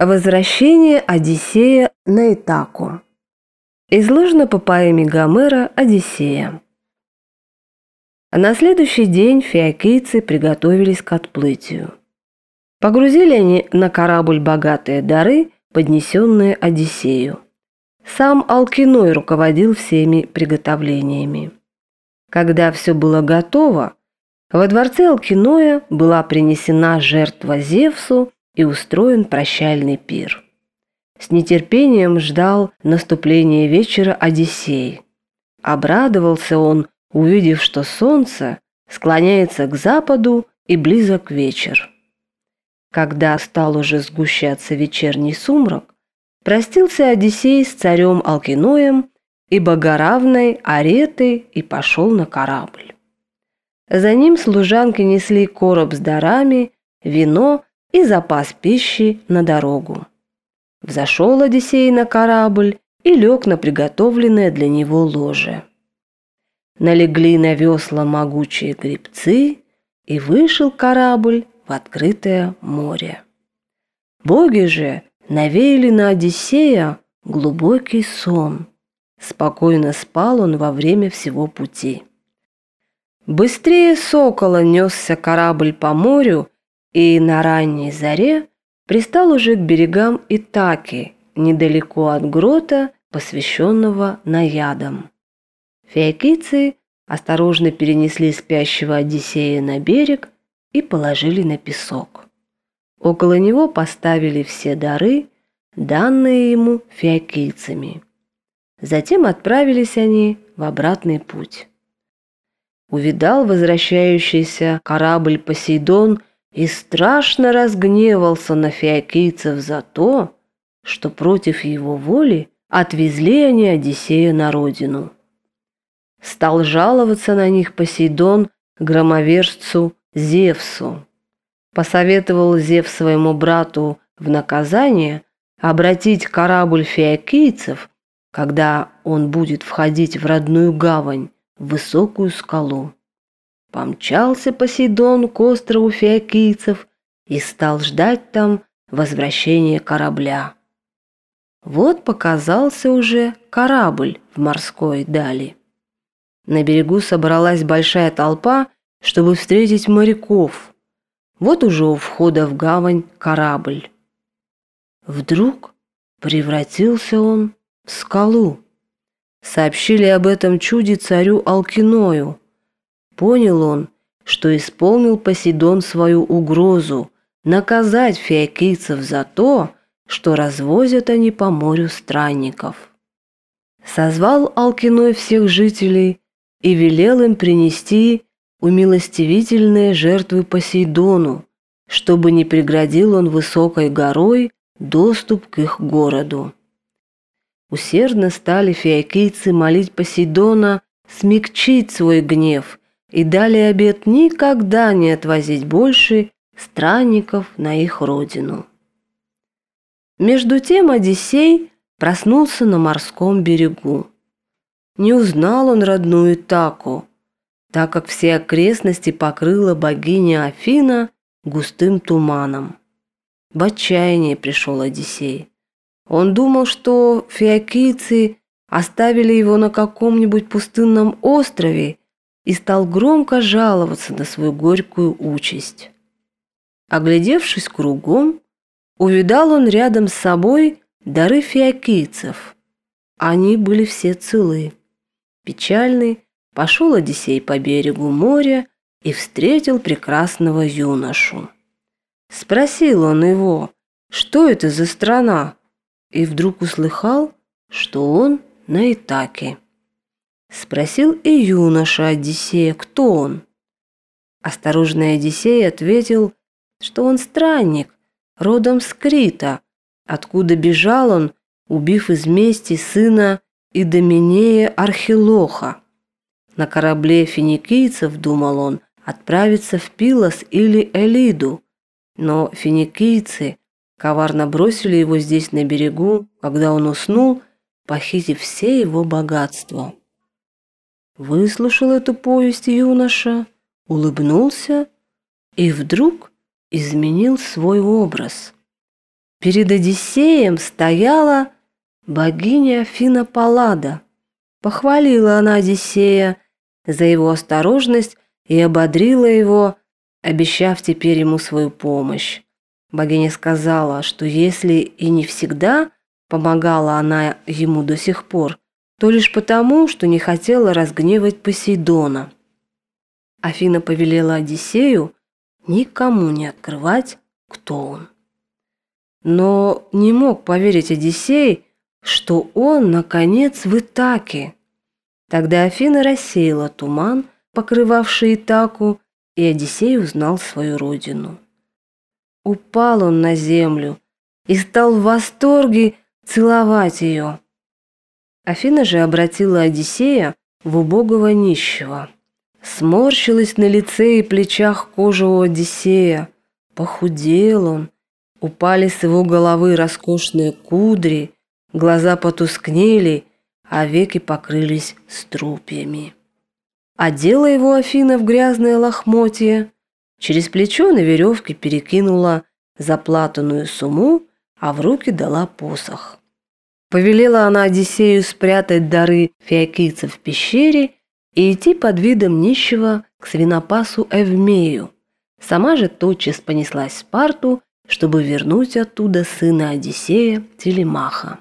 Возвращение Одиссея на Итаку. Изложено по поэме Гомера «Одиссея». На следующий день фиокийцы приготовились к отплытию. Погрузили они на корабль богатые дары, поднесенные Одиссею. Сам Алкиной руководил всеми приготовлениями. Когда все было готово, во дворце Алкиноя была принесена жертва Зевсу и устроен прощальный пир. С нетерпением ждал наступления вечера Одиссей. Обрадовался он, увидев, что солнце склоняется к западу и близок вечер. Когда стал уже сгущаться вечерний сумрак, простился Одиссей с царем Алкиноем и богоравной Аретой и пошел на корабль. За ним служанки несли короб с дарами, вино и запас пищи на дорогу. Взошел Одиссей на корабль и лег на приготовленное для него ложе. Налегли на весла могучие гребцы, и вышел корабль в открытое море. Боги же навеяли на Одиссея глубокий сон. Спокойно спал он во время всего пути. Быстрее сокола несся корабль по морю, и на ранней заре пристал уже к берегам Итаки, недалеко от грота, посвященного наядам. Феокийцы осторожно перенесли спящего Одиссея на берег и положили на песок. Около него поставили все дары, данные ему феокийцами. Затем отправились они в обратный путь. Увидал возвращающийся корабль Посейдон – и страшно разгневался на фиокийцев за то, что против его воли отвезли они Одиссея на родину. Стал жаловаться на них Посейдон громовержцу Зевсу. Посоветовал Зев своему брату в наказание обратить корабль фиокийцев, когда он будет входить в родную гавань, в высокую скалу. Помчался Посейдон к острову фиокийцев и стал ждать там возвращения корабля. Вот показался уже корабль в морской дали. На берегу собралась большая толпа, чтобы встретить моряков. Вот уже у входа в гавань корабль. Вдруг превратился он в скалу. Сообщили об этом чуде царю Алкиною. Понял он, что исполнил Посейдон свою угрозу наказать фиокийцев за то, что развозят они по морю странников. Созвал Алкиной всех жителей и велел им принести умилостивительные жертвы Посейдону, чтобы не преградил он высокой горой доступ к их городу. Усердно стали фиокийцы молить Посейдона смягчить свой гнев и дали обет никогда не отвозить больше странников на их родину. Между тем Одиссей проснулся на морском берегу. Не узнал он родную Таку, так как все окрестности покрыла богиня Афина густым туманом. В отчаяние пришел Одиссей. Он думал, что фиокийцы оставили его на каком-нибудь пустынном острове и стал громко жаловаться на свою горькую участь. Оглядевшись кругом, увидал он рядом с собой дары фиокийцев. Они были все целы. Печальный пошел Одиссей по берегу моря и встретил прекрасного юношу. Спросил он его, что это за страна, и вдруг услыхал, что он на Итаке. Спросил и юноша Одиссея, кто он. Осторожный Одиссей ответил, что он странник, родом с Крита, откуда бежал он, убив из мести сына Идоминея Архилоха. На корабле финикийцев, думал он, отправиться в Пилос или Элиду, но финикийцы коварно бросили его здесь на берегу, когда он уснул, похитив все его богатства. Выслушал эту повесть юноша, улыбнулся и вдруг изменил свой образ. перед Одиссеем стояла богиня Афина Паллада. Похвалила она Одиссея за его осторожность и ободрила его, обещав теперь ему свою помощь. Богиня сказала, что если и не всегда помогала она ему до сих пор, то лишь потому, что не хотела разгневать Посейдона. Афина повелела Одиссею никому не открывать, кто он. Но не мог поверить Одиссей, что он, наконец, в Итаке. Тогда Афина рассеяла туман, покрывавший Итаку, и Одиссей узнал свою родину. Упал он на землю и стал в восторге целовать ее. Афина же обратила Одиссея в убогого нищего. Сморщилась на лице и плечах кожа у Одиссея. Похудел он, упали с его головы роскошные кудри, глаза потускнели, а веки покрылись струпьями. Одела его Афина в грязное лохмотье, через плечо на веревке перекинула заплатанную сумму, а в руки дала посох. Повелела она Одиссею спрятать дары фиокийцев в пещере и идти под видом нищего к свинопасу Эвмею. Сама же тотчас понеслась в Спарту, чтобы вернуть оттуда сына Одиссея Телемаха.